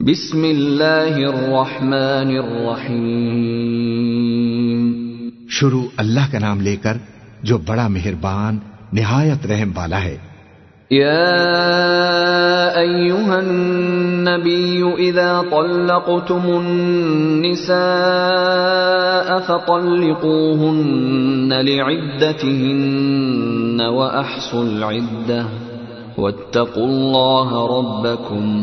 بسم اللہ الرحمن الرحیم۔ شروع اللہ کا نام لے کر جو بڑا مہربان نہایت رحم والا ہے۔ یا ایوہا النبی اذا طلقتم النساء فطلقوهن لعدتهن وأحصوا العدة واتقوا الله ربكم۔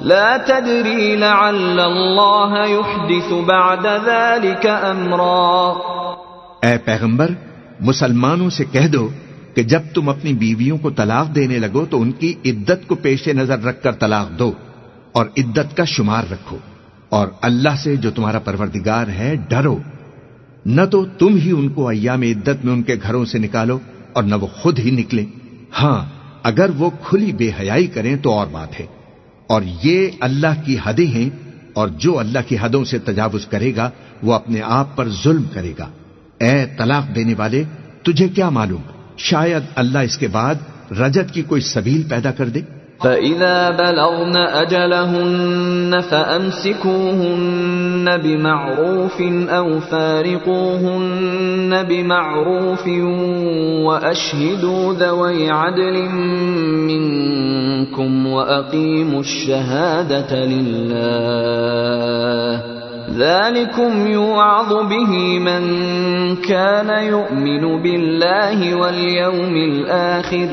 لا تدری لعل اللہ يحدث بعد ذلك امرا اے پیغمبر، مسلمانوں سے کہہ دو کہ جب تم اپنی بیویوں کو طلاق دینے لگو تو ان کی عدت کو پیش نظر رکھ کر طلاق دو اور عدت کا شمار رکھو اور اللہ سے جو تمہارا پروردگار ہے ڈرو۔ نہ تو تم ہی ان کو ایام عدت میں ان کے گھروں سے نکالو اور نہ وہ خود ہی نکلے۔ ہاں اگر وہ کھلی بے حیائی کریں تو اور بات ہے۔ اور یہ اللہ کی حدیں ہیں اور جو اللہ کی حدوں سے تجاوز کرے گا، وہ اپنے آپ پر ظلم کرے گا۔ اے طلاق دینے والے، تجھے کیا معلوم؟ شاید اللہ اس کے بعد رجت کی کوئی سبیل پیدا کر دے۔ فَإِذَا بَلَغْنَ أَجَلَهُنَّ فَأَمْسِكُوهُنَّ بِمَعْرُوفٍ أَوْ فَارِقُوهُنَّ بِمَعْرُوفٍ وَأَشْهِدُوا ذَوَيْ عَدْلٍ مِّنكُمْ وَأَقِيمُوا الشَّهَادَةَ لِلَّهِ ذَلِكُمْ يُوعَظُ بِهِ مَن كَانَ يُؤْمِنُ بِاللَّهِ وَالْيَوْمِ الْآخِرِ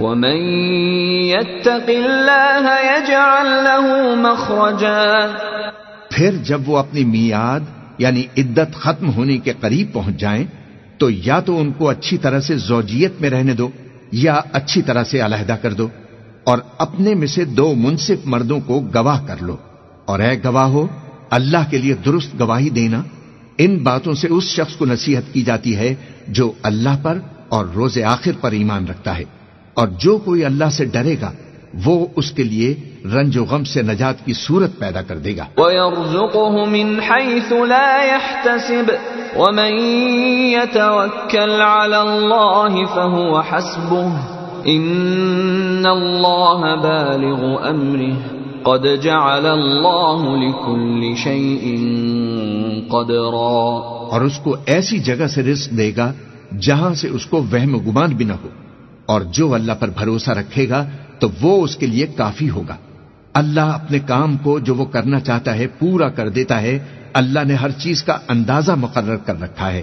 ومن يتق الله يجعل له مخرجا پھر جب وہ اپنی میاد یعنی عدت ختم ہونے کے قریب پہنچ جائیں تو یا تو ان کو اچھی طرح سے زوجیت میں رہنے دو یا اچھی طرح سے علیحدہ کر دو۔ اور اپنے میں سے دو منصف مردوں کو گواہ کر لو۔ اور اے گواہ ہو اللہ کے لیے درست گواہی دینا، ان باتوں سے اس شخص کو نصیحت کی جاتی ہے جو اللہ پر اور روز آخر پر ایمان رکھتا ہے۔ اور جو کوئی اللہ سے ڈرے گا، وہ اس کے لیے رنج و غم سے نجات کی صورت پیدا کر دے گا۔ وَيَرْزُقُهُ مِنْ حَيْثُ لَا يَحْتَسِبْ، وَمَنْ يَتَوَكَّلْ عَلَى اللَّهِ فَهُوَ حَسْبُهُ۔ إِنَّ اللَّهَ بَالِغُ أَمْرِهِ قَدْ جَعَلَ اللَّهُ لِكُلِّ شَيْءٍ قَدْرًا اور اس کو ایسی جگہ سے رزق دے گا جہاں سے اس کو وہم گمان بھی نہ ہو۔ اور جو اللہ پر بھروسہ رکھے گا تو وہ اس کے لیے کافی ہوگا۔ اللہ اپنے کام کو جو وہ کرنا چاہتا ہے پورا کر دیتا ہے۔ اللہ نے ہر چیز کا اندازہ مقرر کر رکھا ہے۔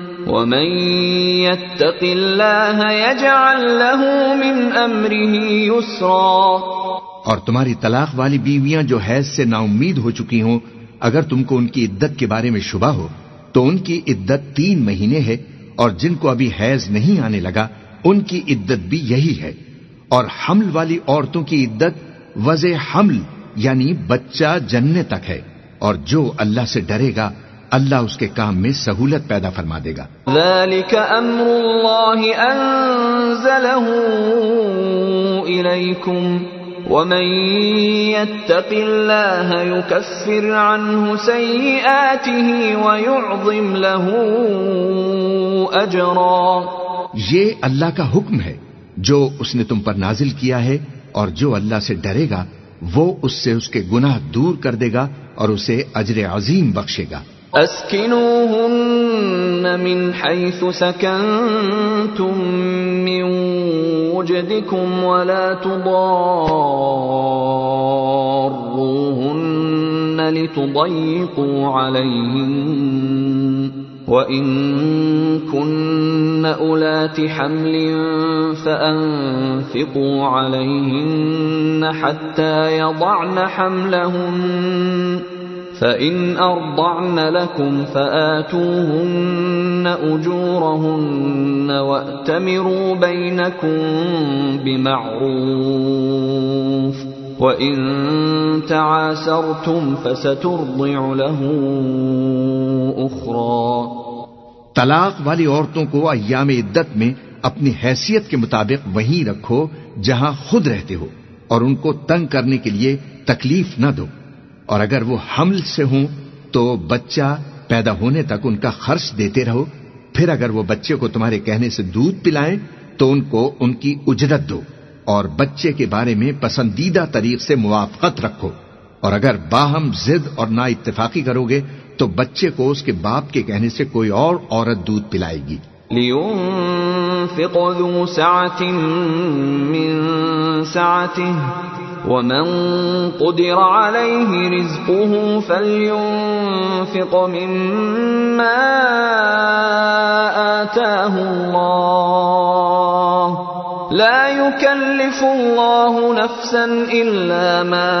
وَمَن يَتَّقِ اللَّهَ يَجْعَل لَّهُ مِنْ أَمْرِهِ يُسْرًا اور تمہاری طلاق والی بیویاں جو حیض سے نا امید ہو چکی ہوں، اگر تم کو ان کی عدت کے بارے میں شبہ ہو، تو ان کی عدت تین مہینے ہے، اور جن کو ابھی حیض نہیں آنے لگا، ان کی عدت بھی یہی ہے۔ اور حمل والی عورتوں کی عدت وز حمل یعنی بچہ جننے تک ہے، اور جو اللہ سے ڈرے گا اللہ اس کے کام میں سہولت پیدا فرما دے گا۔ ذلك امر الله انزله اليكم ومن يتق الله يكفر عنه سيئاته ويعظم له اجرا یہ اللہ کا حکم ہے جو اس نے تم پر نازل کیا ہے اور جو اللہ سے ڈرے گا وہ اس سے اس کے گناہ دور کر دے گا اور اسے اجر عظیم بخشے گا۔ اسکنوهن من حيث سكنتم من وجدكم ولا تضاروهن لتضيقوا عليهن وإن كن أولات حمل فأنفقوا عليهن حتى يضعن حملهن فإن أرضعن لكم فآتوهن أجورهن وأتمروا بينكم بمعروف وإن تعاسرتم فسترضع له أخرى۔ طلاق والی عورتوں کو ایام عدت میں اپنی حیثیت کے مطابق وہیں رکھو جہاں خود رہتے ہو اور ان کو تنگ کرنے کے لیے تکلیف نہ دو۔ اور اگر وہ حمل سے ہوں تو بچہ پیدا ہونے تک ان کا خرچ دیتے رہو۔ پھر اگر وہ بچے کو تمہارے کہنے سے دودھ پلائیں تو ان کو ان کی اجرت دو اور بچے کے بارے میں پسندیدہ طریق سے موافقت رکھو۔ اور اگر باہم زد اور نا اتفاقی کرو گے تو بچے کو اس کے باپ کے کہنے سے کوئی اور عورت دودھ پلائے گی۔ لينفق ذو سعة من سعته ومن قدر عليه رزقه فلينفق مما آتاه الله لا يكلف الله نفسا إلا ما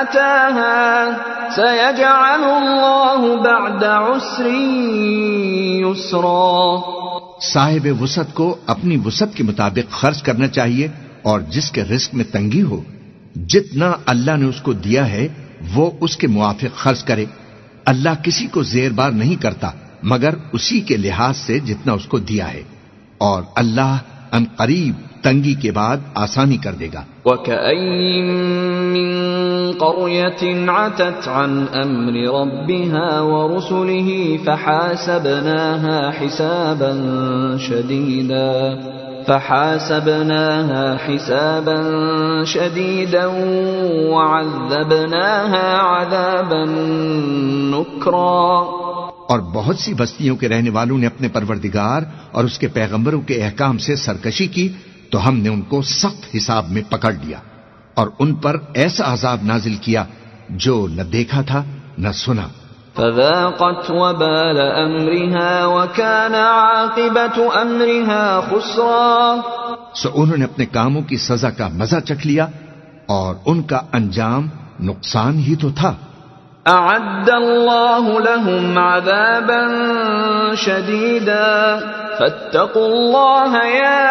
آتاها سيجعل الله بعد عسر يسرا صاحب وسط کو اپنی وسط کے مطابق خرچ کرنا چاہیے۔ اور جس کے رزق میں تنگی ہو، جتنا اللہ نے اس کو دیا ہے، وہ اس کے موافق خرچ کرے۔ اللہ کسی کو زیر بار نہیں کرتا، مگر اسی کے لحاظ سے جتنا اس کو دیا ہے۔ اور اللہ ان قریب تنگی کے بعد آسانی کر دے گا۔ من قرية فحاسبناها حسابا شديدا وعذبناها عذابا نكرا. اور بہت سی بستیوں کے رہنے والوں نے اپنے پروردگار اور اس کے پیغمبروں کے احکام سے سرکشی کی تو ہم نے ان کو سخت حساب میں پکڑ لیا اور ان پر ایسا عذاب نازل کیا جو نہ دیکھا تھا، نہ سنا۔ فذاقت وبال امرها وكان عاقبة امرها خسرا. سو انہوں نے اپنے کاموں کی سزا کا مزہ چکھ لیا اور ان کا انجام نقصان ہی تو تھا۔ اعد الله لهم عذابا شديدا. فاتقوا الله يا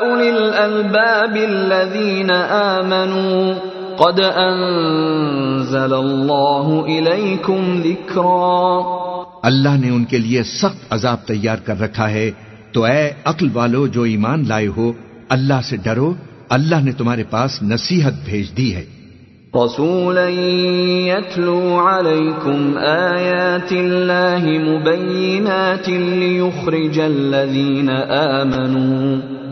اولي الالباب الذين امنوا قد انزل الله اليكم ذكرا اللہ نے ان کے لیے سخت عذاب تیار کر رکھا ہے۔ تو اے عقل والو جو ایمان لائے ہو اللہ سے ڈرو۔ اللہ نے تمہارے پاس نصیحت بھیج دی ہے۔ رسولا يتلو عليكم آيات الله مبينات ليخرج الذين آمنوا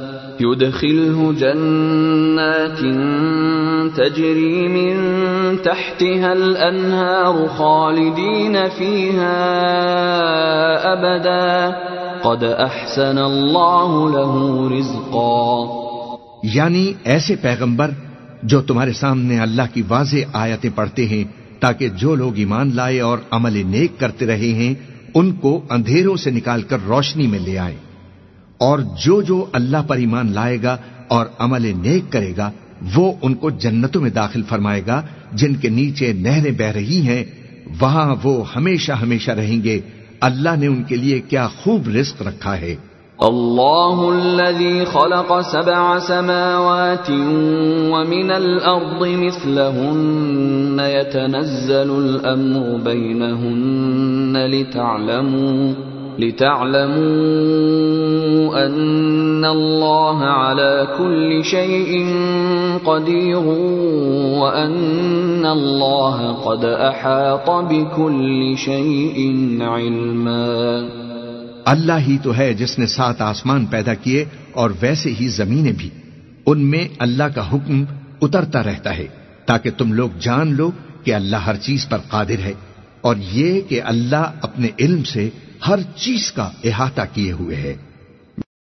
يدخله جنات تجري من تحتها الأنهار خالدين فيها أبدا. قد أحسن الله له رزقا. یعنی ایسے پیغمبر جو تمہارے سامنے اللہ کی واضح آیتیں پڑھتے ہیں تاکہ جو لوگ ایمان لائے اور عمل نیک کرتے رہے ہیں، ان کو اندھیروں سے نکال کر روشنی میں لے آئے۔ اور جو جو اللہ پر ایمان لائے گا اور عمل نیک کرے گا، وہ ان کو جنتوں میں داخل فرمائے گا، جن کے نیچے نہریں بہ رہی ہیں، وہاں وہ ہمیشہ ہمیشہ رہیں گے۔ اللہ نے ان کے لیے کیا خوب رزق رکھا ہے۔ الله الذي خلق سبع سماوات ومن الأرض مثلهن يتنزل الأمر بينهن لتعلموا لتعلموا أن الله على كل شيء قدير وأن الله قد أحاط بكل شيء علما. اللہ ہی تو ہے جس نے سات آسمان پیدا کیے اور ویسے ہی زمینیں بھی۔ ان میں اللہ کا حکم اترتا رہتا ہے تاکہ تم لوگ جان لو کہ اللہ ہر چیز پر قادر ہے اور یہ کہ اللہ اپنے علم سے ہر چیز کا احاطہ کیے ہوئے ہے۔